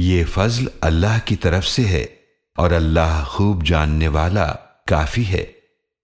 یہ فضل اللہ کی طرف سے ہے اور اللہ خوب جاننے والا کافی ہے۔